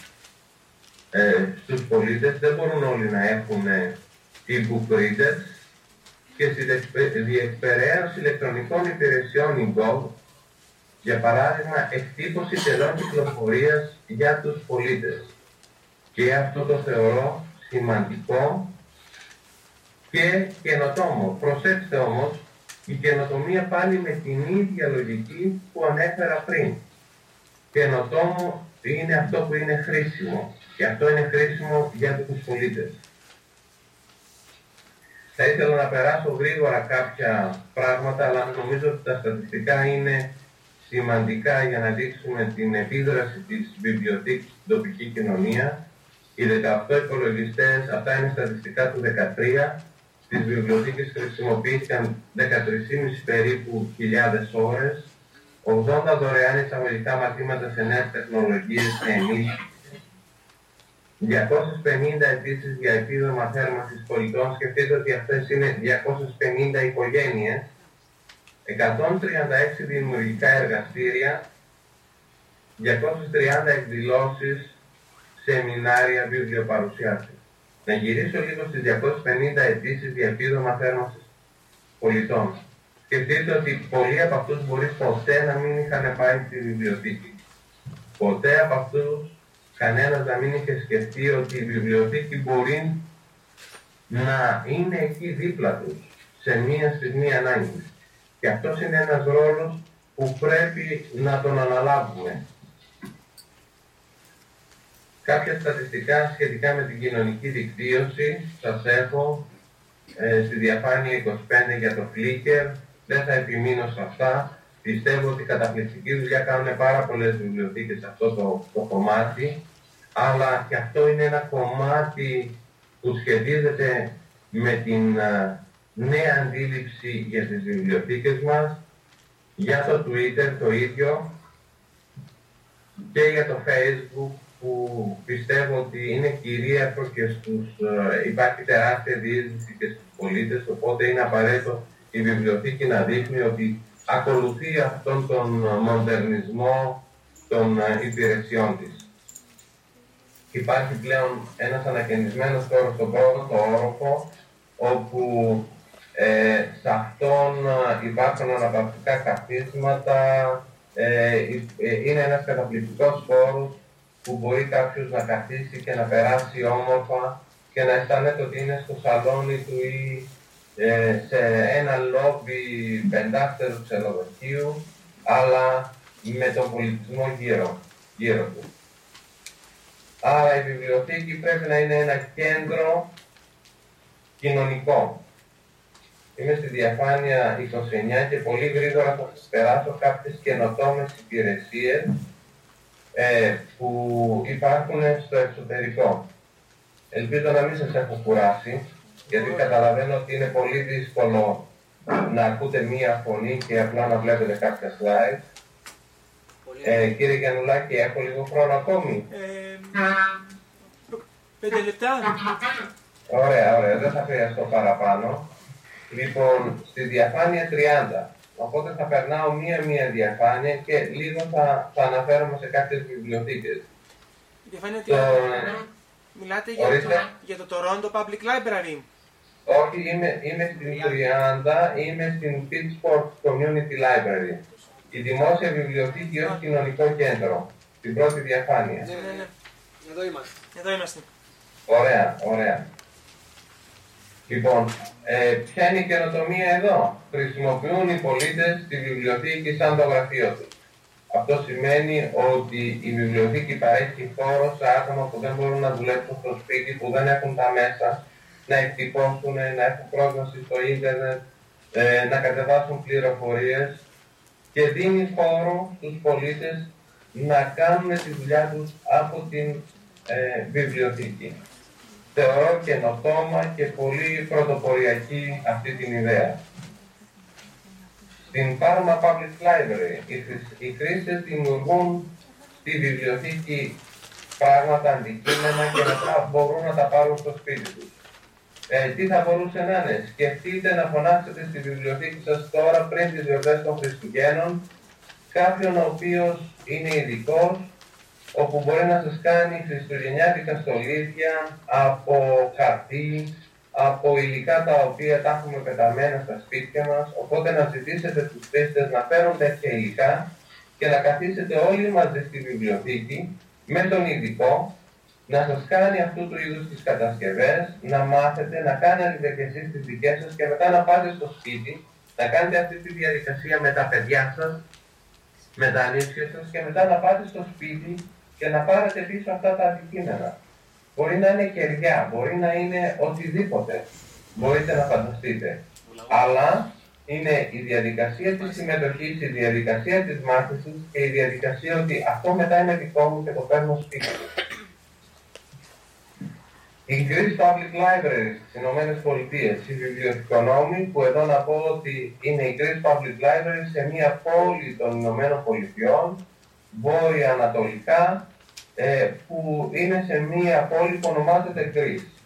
ε, στους πολίτες. Δεν μπορούν όλοι να έχουν e-book readers και στη διεκπαιρέωση ηλεκτρονικών υπηρεσιών e για παράδειγμα, εκτύπωση τελών κυκλοφορίας για τους πολίτες. Και αυτό το θεωρώ σημαντικό και καινοτόμο. Προσέξτε όμως, η καινοτομία πάλι με την ίδια λογική που ανέφερα πριν. Καινοτόμο είναι αυτό που είναι χρήσιμο. Και αυτό είναι χρήσιμο για τους πολίτες. Θα ήθελα να περάσω γρήγορα κάποια πράγματα, αλλά νομίζω ότι τα στατιστικά είναι σημαντικά για να δείξουμε την επίδραση της βιβλιοθήκης στην τοπική κοινωνία. Οι 18 υπολογιστές, αυτά είναι στατιστικά του 2013, στις βιβλιοθήκες χρησιμοποιήθηκαν 13,5 περίπου χιλιάδες ώρες, 80 δωρεάν εισαγωγικά μαθήματα σε νέες τεχνολογίες και ενίσχυσης, 250 αιτήσει για επίδομα θέρμανσης πολιτών. Σκεφτείτε ότι αυτές είναι 250 οικογένειες 136 δημιουργικά εργαστήρια, 230 εκδηλώσεις, σεμινάρια, βιβλιοπαρουσιάσεις. Να γυρίσω λίγο στις 250 αιτήσεις για επίδομα θέρμανσης πολιτών. Σκεφτείτε ότι πολλοί από αυτούς μπορείς ποτέ να μην είχαν πάει στη βιβλιοθήκη. Ποτέ από αυτούς κανένας να μην είχε σκεφτεί ότι η βιβλιοθήκη μπορεί να είναι εκεί δίπλα τους σε μία στιγμή ανάγκης. Και αυτός είναι ένας ρόλος που πρέπει να τον αναλάβουμε. Κάποια στατιστικά σχετικά με την κοινωνική δικτύωση σας έχω ε, στη διαφάνεια 25 για το Flickr. Δεν θα επιμείνω σε αυτά. Πιστεύω ότι καταπληκτική δουλειά κάνουν πάρα πολλές βιβλιοθήκες σε αυτό το, το κομμάτι. Αλλά και αυτό είναι ένα κομμάτι που σχετίζεται με την ε, νέα αντίληψη για τις βιβλιοθήκες μας, για το Twitter το ίδιο και για το Facebook που πιστεύω ότι είναι κυρίαρχο και στους, ε, υπάρχει τεράστια διείσδυση και στους πολίτες, οπότε είναι απαραίτητο η βιβλιοθήκη να δείχνει ότι ακολουθεί αυτόν τον μοντερνισμό των υπηρεσιών της. Υπάρχει πλέον ένας ανακαινισμένος χώρος στον πρώτο όροφο, όπου ε, σε αυτόν υπάρχουν αναπαυτικά καθίσματα, ε, είναι ένας καταπληκτικός χώρος που μπορεί κάποιος να καθίσει και να περάσει όμορφα και να αισθάνεται ότι είναι στο σαλόνι του ή ε, σε ένα λόμπι πεντάστερου ξενοδοχείου, αλλά με τον πολιτισμό γύρω, γύρω του. Άρα η βιβλιοθήκη πρέπει να είναι ένα κέντρο κοινωνικό. Είμαι στη διαφάνεια 29 και πολύ γρήγορα θα σας περάσω κάποιες καινοτόμες υπηρεσίες ε, που υπάρχουν στο εξωτερικό. Ελπίζω να μην σας έχω κουράσει, γιατί καταλαβαίνω ότι είναι πολύ δύσκολο να ακούτε μία φωνή και απλά να βλέπετε κάποια slide. Ε, κύριε Γιαννουλάκη, έχω λίγο χρόνο ακόμη. Ε, πέντε λεπτά. Ωραία, ωραία, δεν θα χρειαστώ παραπάνω. Λοιπόν, στη διαφάνεια 30. Οπότε θα περνάω μία-μία διαφάνεια και λίγο θα, θα αναφέρομαι σε κάποιες βιβλιοθήκες. Διαφάνεια 30. Το... Μιλάτε για το, για το Toronto Public Library. Όχι, είμαι, είμαι στην 30, είμαι στην Pittsburgh Community Library. Η δημόσια βιβλιοθήκη ως κοινωνικό κέντρο. Την πρώτη διαφάνεια. Ναι, ναι, ναι. Εδώ είμαστε. Εδώ είμαστε. Ωραία, ωραία. Λοιπόν, ε, ποια είναι η καινοτομία εδώ; Χρησιμοποιούν οι πολίτες τη βιβλιοθήκη σαν το γραφείο τους. Αυτό σημαίνει ότι η βιβλιοθήκη παρέχει χώρο σε άτομα που δεν μπορούν να δουλέψουν στο σπίτι, που δεν έχουν τα μέσα να εκτυπώσουν, να έχουν πρόσβαση στο ίντερνετ, ε, να κατεβάσουν πληροφορίες και δίνει χώρο στους πολίτες να κάνουν τη δουλειά τους από την ε, βιβλιοθήκη θεωρώ καινοτόμα και πολύ πρωτοποριακή αυτή την ιδέα. Στην Parma Public Library οι χρήστες δημιουργούν στη βιβλιοθήκη πράγματα, αντικείμενα και μετά μπορούν να τα πάρουν στο σπίτι τους. Ε, τι θα μπορούσε να είναι; Σκεφτείτε να φωνάξετε στη βιβλιοθήκη σας τώρα πριν τις γιορτές των Χριστουγέννων κάποιον ο οποίος είναι ειδικός όπου μπορεί να σας κάνει χριστουγεννιάτικα στολίδια από χαρτί, από υλικά τα οποία τα έχουμε πεταμένα στα σπίτια μας, οπότε να ζητήσετε τους χρήστες να φέρουν τέτοια υλικά και να καθίσετε όλοι μαζί στη βιβλιοθήκη με τον ειδικό να σας κάνει αυτού του είδους τις κατασκευές, να μάθετε, να κάνετε και εσείς τις δικές σας και μετά να πάτε στο σπίτι, να κάνετε αυτή τη διαδικασία με τα παιδιά σας, με τα ανήψια σας και μετά να πάτε στο σπίτι και να πάρετε πίσω αυτά τα αντικείμενα. Μπορεί να είναι κεριά, μπορεί να είναι οτιδήποτε μπορείτε να φανταστείτε. Αλλά είναι η διαδικασία της συμμετοχής, η διαδικασία της μάθησης και η διαδικασία ότι αυτό μετά είναι δικό μου και το παίρνω σπίτι μου. Η Greece Public Library στις Ηνωμένες Πολιτείες, οι βιβλιοθηκονόμοι, που εδώ να πω ότι είναι η Greece Public Library σε μια πόλη των Ηνωμένων Πολιτειών, βόρεια ανατολικά, ε, που είναι σε μία πόλη που ονομάζεται Greece.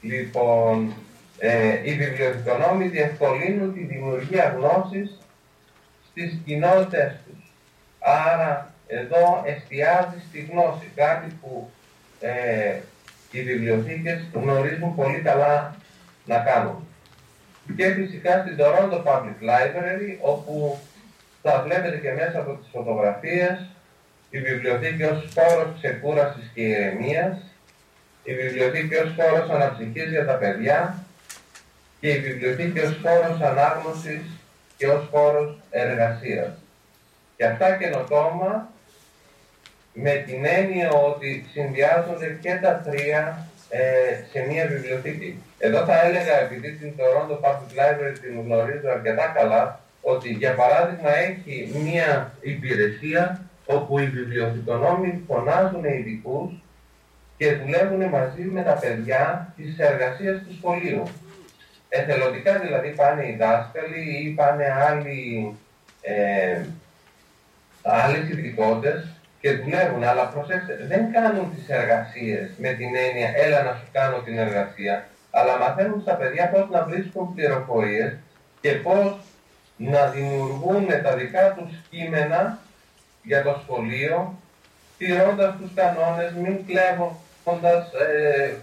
Λοιπόν, ε, οι βιβλιοθηκονόμοι διευκολύνουν τη δημιουργία γνώσης στις κοινότητες τους. Άρα, εδώ εστιάζει στη γνώση, κάτι που ε, οι βιβλιοθήκες γνωρίζουν πολύ καλά να κάνουν. Και φυσικά στην Toronto Public Library, όπου θα βλέπετε και μέσα από τις φωτογραφίες η βιβλιοθήκη ως χώρος ξεκούρασης και ηρεμίας, η βιβλιοθήκη ως χώρος αναψυχής για τα παιδιά και η βιβλιοθήκη ως χώρος ανάγνωσης και ως χώρος εργασίας. Και αυτά καινοτόμα με την έννοια ότι συνδυάζονται και τα τρία ε, σε μία βιβλιοθήκη. Εδώ θα έλεγα, επειδή την Toronto Public Library την γνωρίζω αρκετά καλά, ότι για παράδειγμα έχει μία υπηρεσία όπου οι βιβλιοθηκονόμοι φωνάζουν ειδικούς και δουλεύουν μαζί με τα παιδιά της εργασίας του σχολείου. Εθελοντικά δηλαδή πάνε οι δάσκαλοι ή πάνε άλλοι, ε, άλλες ειδικότητες και δουλεύουν, αλλά προσέξτε, δεν κάνουν τις εργασίες με την έννοια έλα να σου κάνω την εργασία, αλλά μαθαίνουν στα παιδιά πώς να βρίσκουν πληροφορίες και πώς να δημιουργούν τα δικά τους κείμενα για το σχολείο, τηρώντας τους κανόνες, μην κλέβοντας, ε,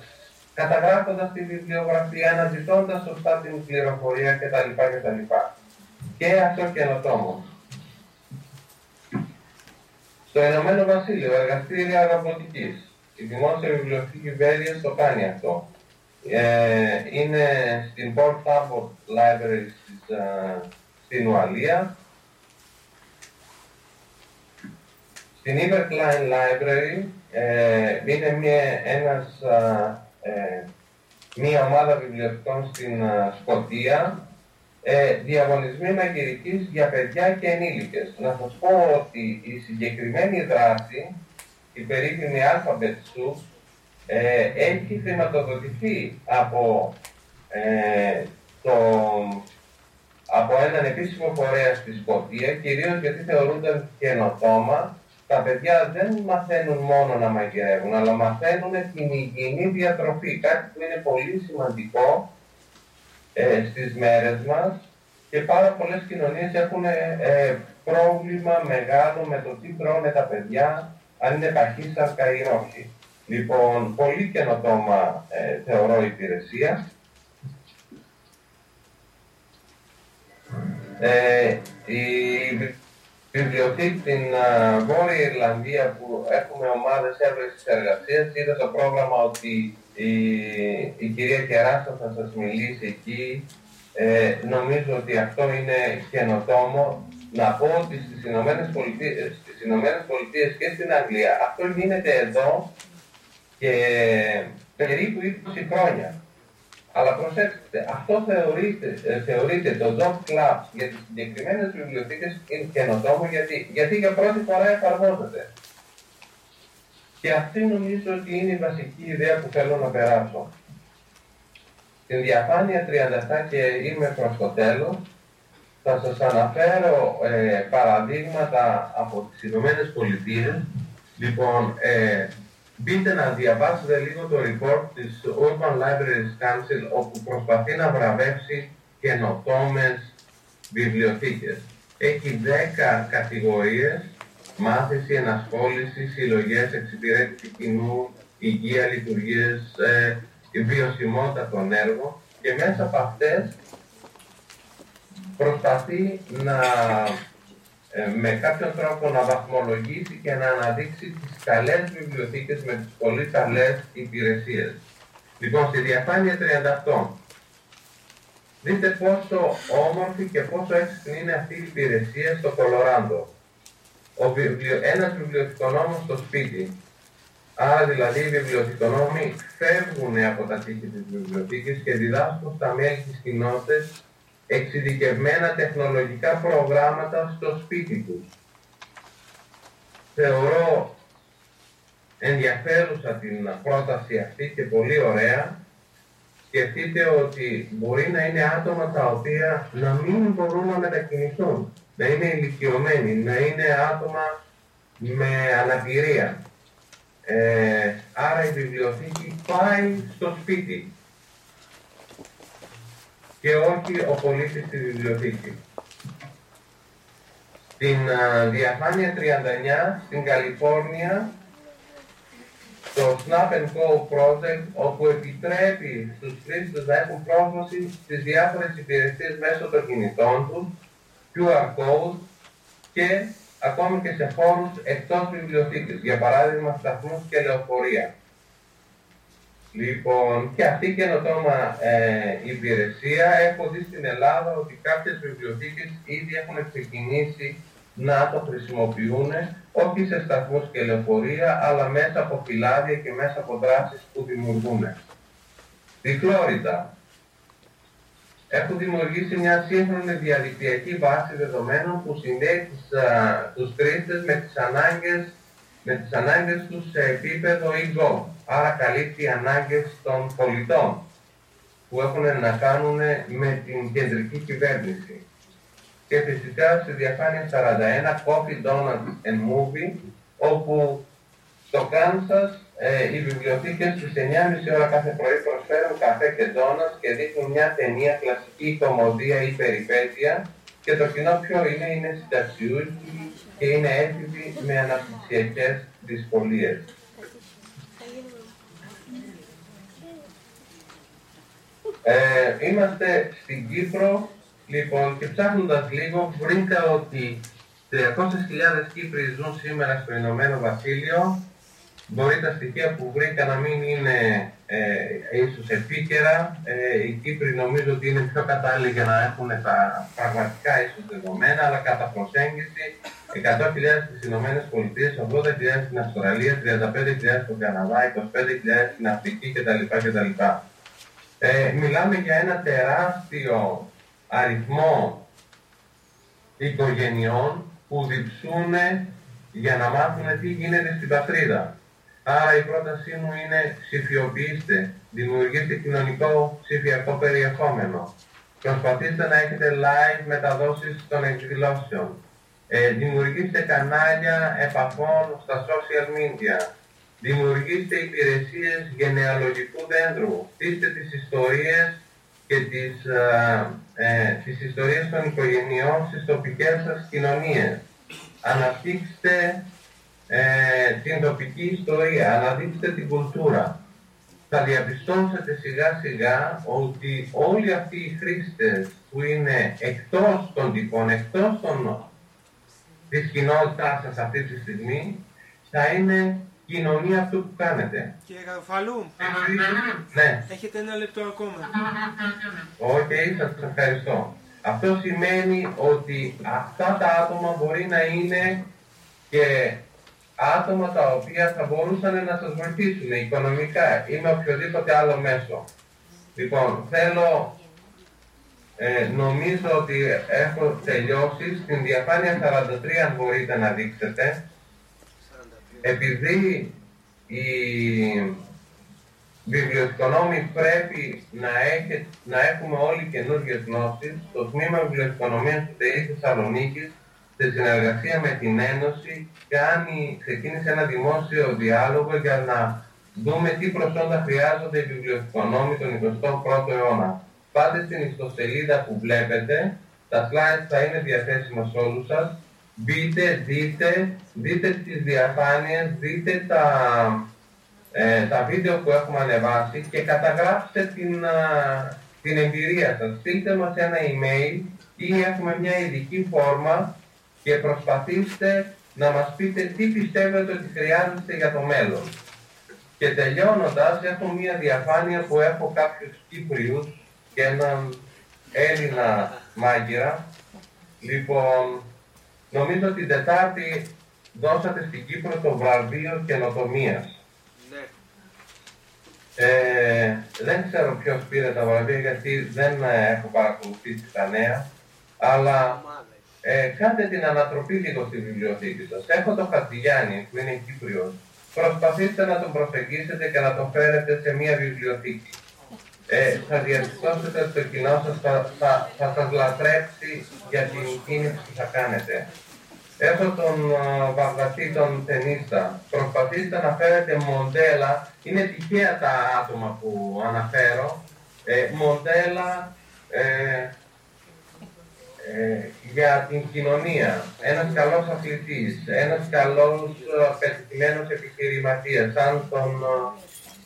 καταγράφοντας τη βιβλιογραφία, αναζητώντας σωστά την πληροφορία κτλ. κτλ. Και αυτό καινοτόμο. Στο Ηνωμένο Βασίλειο, εργαστήρια ρομποτικής. Η Δημόσια Βιβλιοθήκη Βέλγια το κάνει αυτό. Ε, είναι στην Port Harbour Library της, ε, στην Ουαλία. Στην Everklein Library ε, είναι μια, ένας, ε, μια ομάδα βιβλιοθηκών στην Σκοτία ε, διαγωνισμοί μαγειρικής για παιδιά και ενήλικες. Να σας πω ότι η συγκεκριμένη δράση, η περίφημη Alphabet Soup, ε, έχει χρηματοδοτηθεί από, ε, το, από έναν επίσημο φορέα στη Σκοτία, κυρίως γιατί θεωρούνται καινοτόμα. Τα παιδιά δεν μαθαίνουν μόνο να μαγειρεύουν, αλλά μαθαίνουν την υγιεινή διατροφή, κάτι που είναι πολύ σημαντικό ε, στις μέρες μας και πάρα πολλές κοινωνίες έχουν ε, πρόβλημα μεγάλο με το τι τρώνε τα παιδιά, αν είναι παχύσαρκα ή όχι. Λοιπόν, πολύ καινοτόμα ε, θεωρώ υπηρεσία. Ε, η βιβλιοθήκη στην uh, Βόρεια Ιρλανδία που έχουμε ομάδες έβρεσης εργασίας είδα το πρόγραμμα ότι η, η κυρία Κεράστα θα σας μιλήσει εκεί. Ε, νομίζω ότι αυτό είναι καινοτόμο. Να πω ότι στις Ηνωμένες Πολιτείες, στις Ηνωμένες Πολιτείες και στην Αγγλία αυτό γίνεται εδώ και περίπου 20 χρόνια. Αλλά προσέξτε, αυτό θεωρείται, ε, θεωρείται το Job Club για τις συγκεκριμένες βιβλιοθήκες είναι καινοτόμο γιατί, γιατί για πρώτη φορά εφαρμόζεται. Και αυτή νομίζω ότι είναι η βασική ιδέα που θέλω να περάσω. Στην διαφάνεια 37 και είμαι προς το τέλος, θα σας αναφέρω ε, παραδείγματα από τις Ηνωμένες Πολιτείες. Λοιπόν, ε, μπείτε να διαβάσετε λίγο το report της Urban Libraries Council, όπου προσπαθεί να βραβεύσει καινοτόμες βιβλιοθήκες. Έχει 10 κατηγορίες μάθηση, ενασχόληση, συλλογές, εξυπηρέτηση κοινού, υγεία, λειτουργίες, ε, η βιωσιμότητα των έργων και μέσα από αυτές προσπαθεί να ε, με κάποιον τρόπο να βαθμολογήσει και να αναδείξει τις καλές βιβλιοθήκες με τις πολύ καλές υπηρεσίες. Λοιπόν, στη διαφάνεια 38, δείτε πόσο όμορφη και πόσο έξυπνη είναι αυτή η υπηρεσία στο Κολοράντο ο βιβλιο... ένας βιβλιοθηκονόμος στο σπίτι. Άρα δηλαδή οι βιβλιοθηκονόμοι φεύγουν από τα τείχη της βιβλιοθήκης και διδάσκουν στα μέλη της κοινότητας εξειδικευμένα τεχνολογικά προγράμματα στο σπίτι τους. Θεωρώ ενδιαφέρουσα την πρόταση αυτή και πολύ ωραία. Σκεφτείτε ότι μπορεί να είναι άτομα τα οποία να μην μπορούν να μετακινηθούν να είναι ηλικιωμένοι, να είναι άτομα με αναπηρία. Ε, άρα η βιβλιοθήκη πάει στο σπίτι και όχι ο πολίτης στη βιβλιοθήκης. Στην διαφάνεια 39, στην Καλιφόρνια, το Snap and Go Project, όπου επιτρέπει στους χρήστες να έχουν πρόσβαση στις διάφορες υπηρεσίες μέσω των κινητών τους, QR code και ακόμη και σε χώρους εκτός βιβλιοθήκης, για παράδειγμα σταθμούς και λεωφορεία. Λοιπόν, και αυτή η καινοτόμα ε, υπηρεσία έχω δει στην Ελλάδα ότι κάποιες βιβλιοθήκες ήδη έχουν ξεκινήσει να το χρησιμοποιούν όχι σε σταθμούς και λεωφορεία, αλλά μέσα από φυλάδια και μέσα από δράσεις που δημιουργούν. Στη Φλόριντα, έχουν δημιουργήσει μια σύγχρονη διαδικτυακή βάση δεδομένων που συνδέει τους, α, τους χρήστες με τις ανάγκες με τις ανάγκες τους σε επίπεδο e Άρα καλύπτει ανάγκες των πολιτών που έχουν να κάνουν με την κεντρική κυβέρνηση. Και φυσικά στη διαφάνεια 41 Coffee, Donuts and Movie όπου στο Κάνσας ε, οι βιβλιοθήκες στις 9.30 ώρα κάθε πρωί προσφέρουν καφέ και ντόνας και δείχνουν μια ταινία κλασική κομμωδία ή περιπέτεια και το κοινό ποιο είναι, είναι συνταξιούχοι και είναι έτοιμοι με αναπτυξιακές δυσκολίες. Ε, είμαστε στην Κύπρο, λοιπόν, και ψάχνοντας λίγο, βρήκα ότι 300.000 Κύπροι ζουν σήμερα στο Ηνωμένο Βασίλειο. Μπορεί τα στοιχεία που βρήκα να μην είναι ε, ίσως επίκαιρα. Ε, οι Κύπροι νομίζω ότι είναι πιο κατάλληλοι για να έχουν τα πραγματικά ίσως δεδομένα, αλλά κατά προσέγγιση 100.000 στις Ηνωμένες Πολιτείες, 80.000 στην Αυστραλία, 35.000 στον Καναδά, 25.000 στην Αφρική κτλ. κτλ. Ε, μιλάμε για ένα τεράστιο αριθμό οικογενειών που διψούν για να μάθουν τι γίνεται στην πατρίδα. Άρα η πρότασή μου είναι ψηφιοποιήστε, δημιουργήστε κοινωνικό ψηφιακό περιεχόμενο. Προσπαθήστε να έχετε live μεταδόσεις των εκδηλώσεων. Ε, δημιουργήστε κανάλια επαφών στα social media. Δημιουργήστε υπηρεσίες γενεαλογικού δέντρου. Στήστε τις ιστορίες και τις, ε, ε, τις ιστορίες των οικογενειών στις τοπικές σας κοινωνίες. Αναπτύξτε ε, την τοπική ιστορία, αναδείξτε την κουλτούρα. Θα διαπιστώσετε σιγά σιγά ότι όλοι αυτοί οι χρήστες που είναι εκτός των τειχών, εκτός των, της κοινότητάς σας αυτή τη στιγμή, θα είναι κοινωνία αυτού που κάνετε. Κύριε Γαροφαλού, Ναι. έχετε ένα λεπτό ακόμα. Οκ, σας ευχαριστώ. Αυτό σημαίνει ότι αυτά τα άτομα μπορεί να είναι και άτομα τα οποία θα μπορούσαν να σας βοηθήσουν οικονομικά ή με οποιοδήποτε άλλο μέσο. Λοιπόν, θέλω, ε, νομίζω ότι έχω τελειώσει. Στην διαφάνεια 43 αν μπορείτε να δείξετε. Επειδή οι βιβλιοοικονόμοι πρέπει να, έχει, να έχουμε όλοι καινούργιε γνώσεις, το Τμήμα Βιβλιοοικονομίας του ΤΕΗ Θεσσαλονίκης, σε συνεργασία με την Ένωση, κάνει, ξεκίνησε ένα δημόσιο διάλογο για να δούμε τι προσόντα χρειάζονται οι βιβλιοοικονόμοι τον 21ο αιώνα. Πάτε στην ιστοσελίδα που βλέπετε, τα slides θα είναι διαθέσιμα σε όλους σας. Μπείτε, δείτε, δείτε τις διαφάνειες, δείτε τα, ε, τα βίντεο που έχουμε ανεβάσει και καταγράψτε την, την εμπειρία σας. Στείλτε μας ένα email ή έχουμε μια ειδική φόρμα και προσπαθήστε να μας πείτε τι πιστεύετε ότι χρειάζεστε για το μέλλον. Και τελειώνοντας, έχω μια διαφάνεια που έχω κάποιους Κύπριους και έναν Έλληνα μάγειρα. Λοιπόν, νομίζω την Τετάρτη δώσατε στην Κύπρο το βραβείο καινοτομίας. Ναι. Ε, δεν ξέρω ποιος πήρε τα βραβεία γιατί δεν ε, έχω παρακολουθήσει τα νέα, αλλά ε, κάντε την ανατροπή λίγο στη βιβλιοθήκη σας. Έχω τον Χατζηγιάννη που είναι Κύπριος. Προσπαθήστε να τον προσεγγίσετε και να τον φέρετε σε μια βιβλιοθήκη. Ε, θα διαπιστώσετε ότι το κοινό σας θα, θα, θα σας λατρέψει για την κίνηση που θα κάνετε. Έχω τον Βαγδατή, τον ταινίστα. Προσπαθήστε να φέρετε μοντέλα. Είναι τυχαία τα άτομα που αναφέρω. Ε, μοντέλα ε, ε, για την κοινωνία. Ένας καλός αθλητής, ένας καλός πετυχημένος επιχειρηματίας, σαν τον,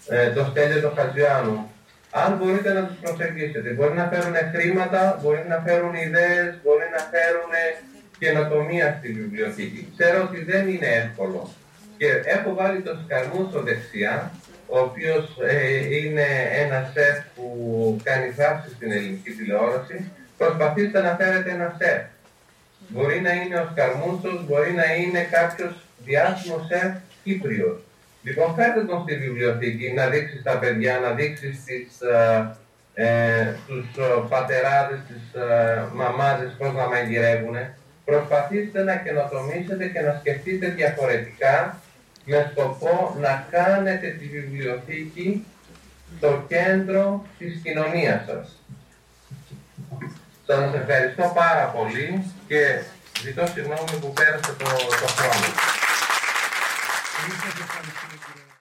ε, το Στέλιο του Χατζιάνου. Αν μπορείτε να τους προσεγγίσετε, μπορεί να φέρουν χρήματα, μπορεί να φέρουν ιδέες, μπορεί να φέρουν καινοτομία στη βιβλιοθήκη. Ξέρω ότι δεν είναι εύκολο. Και έχω βάλει το Σκαρμούσο δεξιά, ο οποίος ε, είναι ένα σεφ που κάνει θάψη στην ελληνική τηλεόραση. Προσπαθήστε να φέρετε ένα σεφ. Μπορεί να είναι ο Σκαρμούσος, μπορεί να είναι κάποιος διάσημος σεφ Κύπριος. Λοιπόν, φέρτε τον στη βιβλιοθήκη, να δείξεις τα παιδιά, να δείξεις στις, ε, ε, στους πατεράδες, στις ε, μαμάδες πώς να μαγειρεύουν. Προσπαθήστε να καινοτομήσετε και να σκεφτείτε διαφορετικά με σκοπό να κάνετε τη βιβλιοθήκη το κέντρο της κοινωνίας σας. Σας ευχαριστώ πάρα πολύ και ζητώ συγγνώμη που πέρασε το, το χρόνο. Muchas gracias.